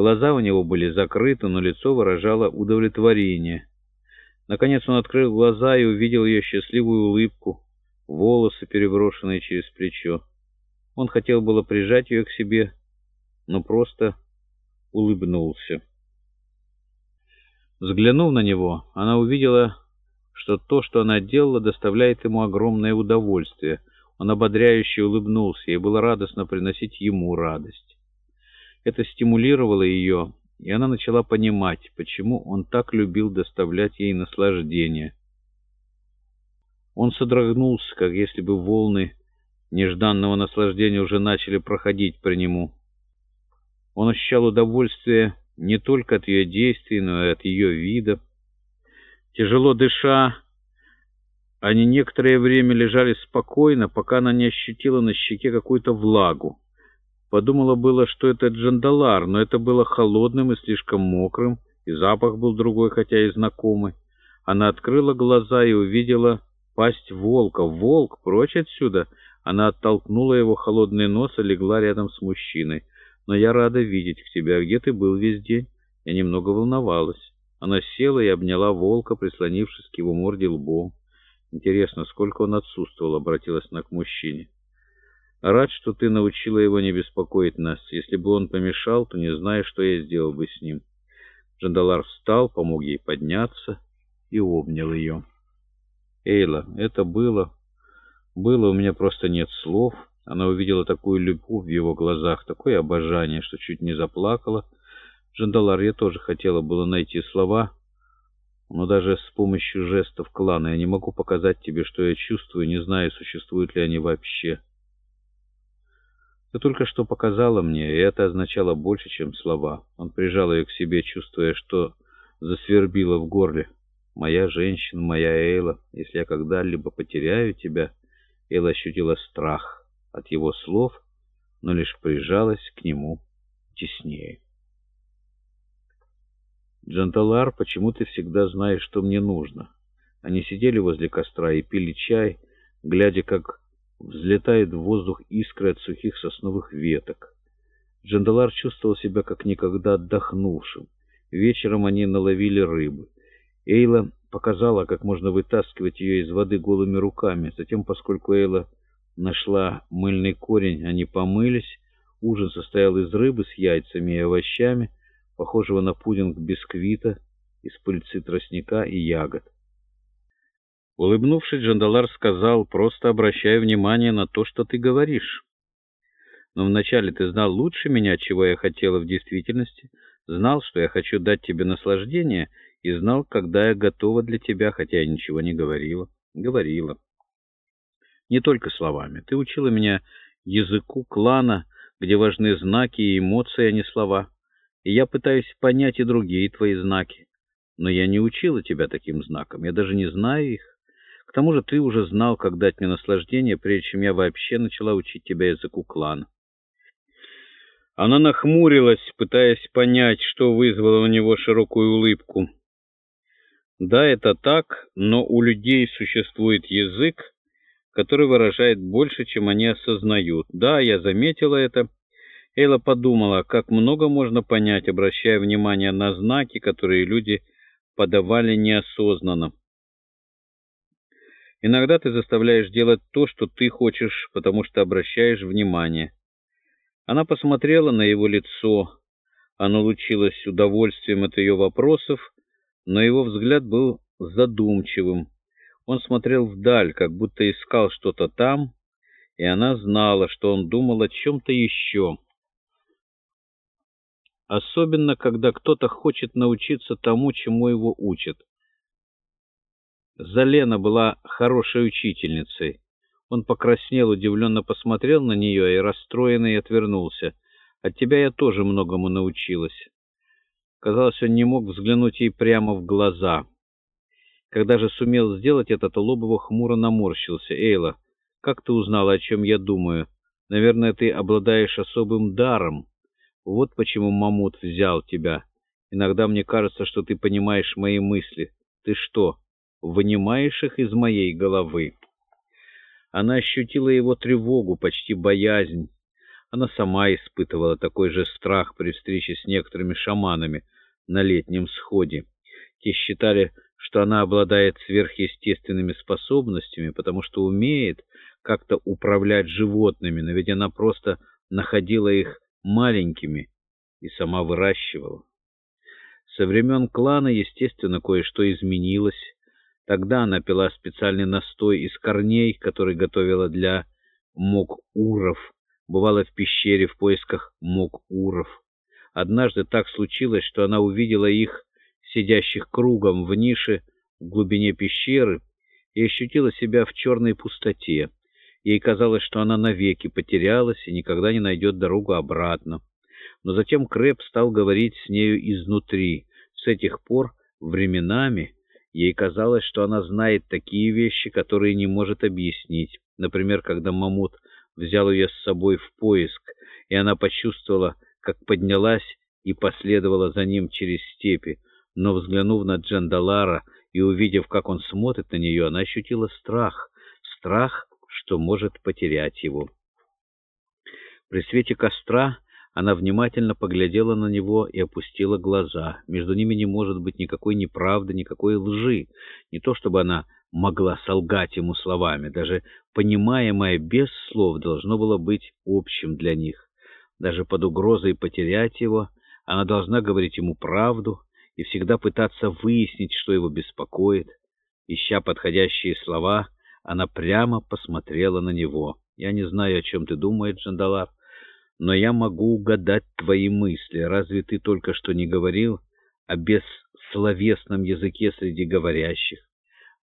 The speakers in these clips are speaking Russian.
Глаза у него были закрыты, но лицо выражало удовлетворение. Наконец он открыл глаза и увидел ее счастливую улыбку, волосы, переброшенные через плечо. Он хотел было прижать ее к себе, но просто улыбнулся. Взглянув на него, она увидела, что то, что она делала, доставляет ему огромное удовольствие. Он ободряюще улыбнулся, и было радостно приносить ему радость. Это стимулировало ее, и она начала понимать, почему он так любил доставлять ей наслаждение. Он содрогнулся, как если бы волны нежданного наслаждения уже начали проходить при нему. Он ощущал удовольствие не только от ее действий, но и от ее вида. Тяжело дыша, они некоторое время лежали спокойно, пока она не ощутила на щеке какую-то влагу. Подумала было, что это джандалар, но это было холодным и слишком мокрым, и запах был другой, хотя и знакомый. Она открыла глаза и увидела пасть волка. «Волк, прочь отсюда!» Она оттолкнула его холодный нос и легла рядом с мужчиной. «Но я рада видеть к тебя. Где ты был весь день?» Я немного волновалась. Она села и обняла волка, прислонившись к его морде лбом. «Интересно, сколько он отсутствовал?» — обратилась она к мужчине. Рад, что ты научила его не беспокоить нас. Если бы он помешал, то не знаю, что я сделал бы с ним. Джандалар встал, помог ей подняться и обнял ее. Эйла, это было... Было, у меня просто нет слов. Она увидела такую любовь в его глазах, такое обожание, что чуть не заплакала. Джандалар, я тоже хотела было найти слова, но даже с помощью жестов клана я не могу показать тебе, что я чувствую, не знаю, существуют ли они вообще. Ты только что показала мне, и это означало больше, чем слова. Он прижал ее к себе, чувствуя, что засвербило в горле. «Моя женщина, моя Эйла, если я когда-либо потеряю тебя...» Эйла ощутила страх от его слов, но лишь прижалась к нему теснее. «Джанталар, почему ты всегда знаешь, что мне нужно?» Они сидели возле костра и пили чай, глядя, как Взлетает в воздух искры от сухих сосновых веток. Джандалар чувствовал себя как никогда отдохнувшим. Вечером они наловили рыбы. Эйла показала, как можно вытаскивать ее из воды голыми руками. Затем, поскольку Эйла нашла мыльный корень, они помылись. Ужин состоял из рыбы с яйцами и овощами, похожего на пудинг бисквита, из пыльцы тростника и ягод. Улыбнувшись, Джандалар сказал, «Просто обращай внимание на то, что ты говоришь. Но вначале ты знал лучше меня, чего я хотела в действительности, знал, что я хочу дать тебе наслаждение, и знал, когда я готова для тебя, хотя я ничего не говорила. Говорила. Не только словами. Ты учила меня языку клана, где важны знаки и эмоции, а не слова. И я пытаюсь понять и другие твои знаки. Но я не учила тебя таким знакам, я даже не знаю их. К тому же ты уже знал, как дать мне наслаждение, прежде чем я вообще начала учить тебя языку клана. Она нахмурилась, пытаясь понять, что вызвало у него широкую улыбку. Да, это так, но у людей существует язык, который выражает больше, чем они осознают. Да, я заметила это. Эйла подумала, как много можно понять, обращая внимание на знаки, которые люди подавали неосознанно. Иногда ты заставляешь делать то, что ты хочешь, потому что обращаешь внимание. Она посмотрела на его лицо. Оно лучилось удовольствием от ее вопросов, но его взгляд был задумчивым. Он смотрел вдаль, как будто искал что-то там, и она знала, что он думал о чем-то еще. Особенно, когда кто-то хочет научиться тому, чему его учат. Залена была хорошей учительницей. Он покраснел, удивленно посмотрел на нее и, расстроенный, отвернулся. От тебя я тоже многому научилась. Казалось, он не мог взглянуть ей прямо в глаза. Когда же сумел сделать это, то лоб его хмуро наморщился. «Эйла, как ты узнала, о чем я думаю? Наверное, ты обладаешь особым даром. Вот почему Мамут взял тебя. Иногда мне кажется, что ты понимаешь мои мысли. Ты что, вынимаешь их из моей головы. Она ощутила его тревогу, почти боязнь. Она сама испытывала такой же страх при встрече с некоторыми шаманами на летнем сходе. Те считали, что она обладает сверхъестественными способностями, потому что умеет как-то управлять животными, но ведь она просто находила их маленькими и сама выращивала. Со времен клана, естественно, кое-что изменилось. Тогда она пила специальный настой из корней, который готовила для мок-уров, бывала в пещере в поисках мок-уров. Однажды так случилось, что она увидела их, сидящих кругом в нише в глубине пещеры, и ощутила себя в черной пустоте. Ей казалось, что она навеки потерялась и никогда не найдет дорогу обратно. Но затем Крэп стал говорить с нею изнутри. С этих пор временами ей казалось, что она знает такие вещи, которые не может объяснить. Например, когда Мамут взял ее с собой в поиск, и она почувствовала, как поднялась и последовала за ним через степи. Но, взглянув на Джандалара и увидев, как он смотрит на нее, она ощутила страх. Страх, что может потерять его. При свете костра она внимательно поглядела на него и опустила глаза. Между ними не может быть никакой неправды, никакой лжи. Не то чтобы она могла солгать ему словами, даже понимаемое без слов должно было быть общим для них. Даже под угрозой потерять его она должна говорить ему правду и всегда пытаться выяснить, что его беспокоит. Ища подходящие слова, она прямо посмотрела на него. «Я не знаю, о чем ты думаешь, Джандалар, но я могу угадать твои мысли. Разве ты только что не говорил о бессловесном языке среди говорящих?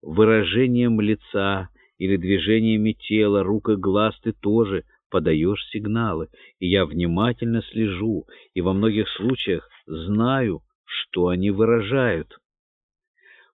Выражением лица или движениями тела, рук и глаз ты тоже подаешь сигналы, и я внимательно слежу, и во многих случаях знаю, что они выражают».